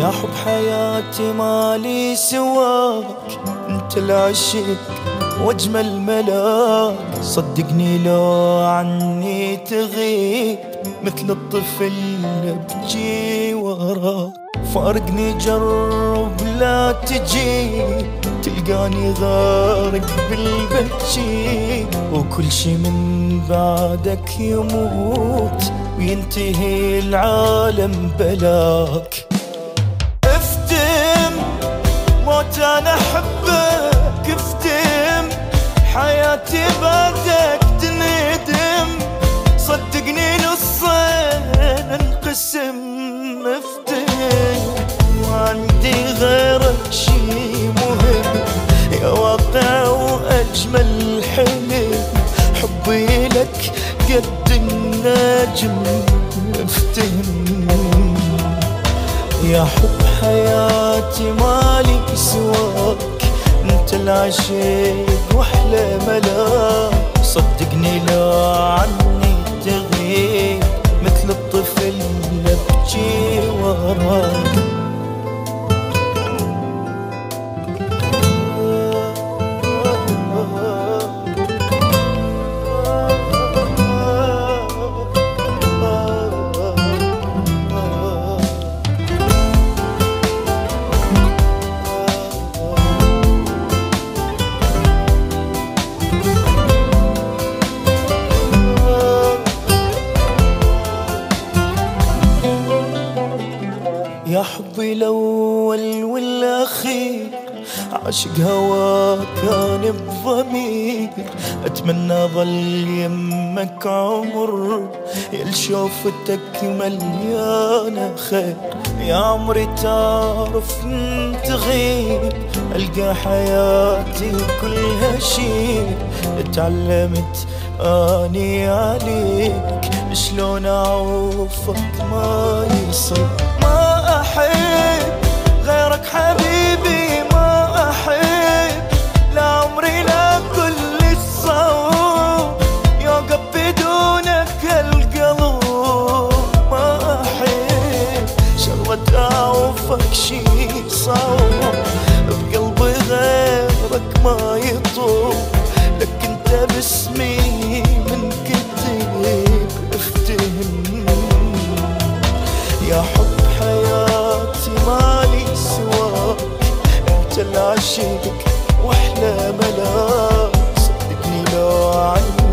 يا حب حياتي مالي سواك انت العشق واجمل ملاك صدقني لو عني تغيب مثل الطفل بجي وراك. فارقني جرب لا تجي تلقاني غارق بالبكي وكل شي من بعدك يموت وينتهي العالم بلاك. موت أنا أحبك افتم. حياتي بعدك تندم. صدقني نصين انقسم افتم. وعندي غيرك شي مهم. يا واقع وأجمل حلم. حبي لك قد النجم افتهم يا حب حياتي مالي سواك انت العشيق وأحلى ملاك. صدقني لا حبي الأول والأخير. عاشق هواك كان بضمير أتمنى ظل يمك عمر. يا شوفتك مليانة خير. يا عمري تعرف أنت غيب ألقى حياتي كلها شيء تعلمت أني عليك. شلون اعوفك ما يصير أحب غيرك حبيبي ما أحب. لا عمري لا كل الصوم يوقف بدونك القلب ما أحب. شغلة اعوفك شي صوم بقلبي غيرك ما يطوب سواك أنت العشق واحلى ملاك صدقني لو عني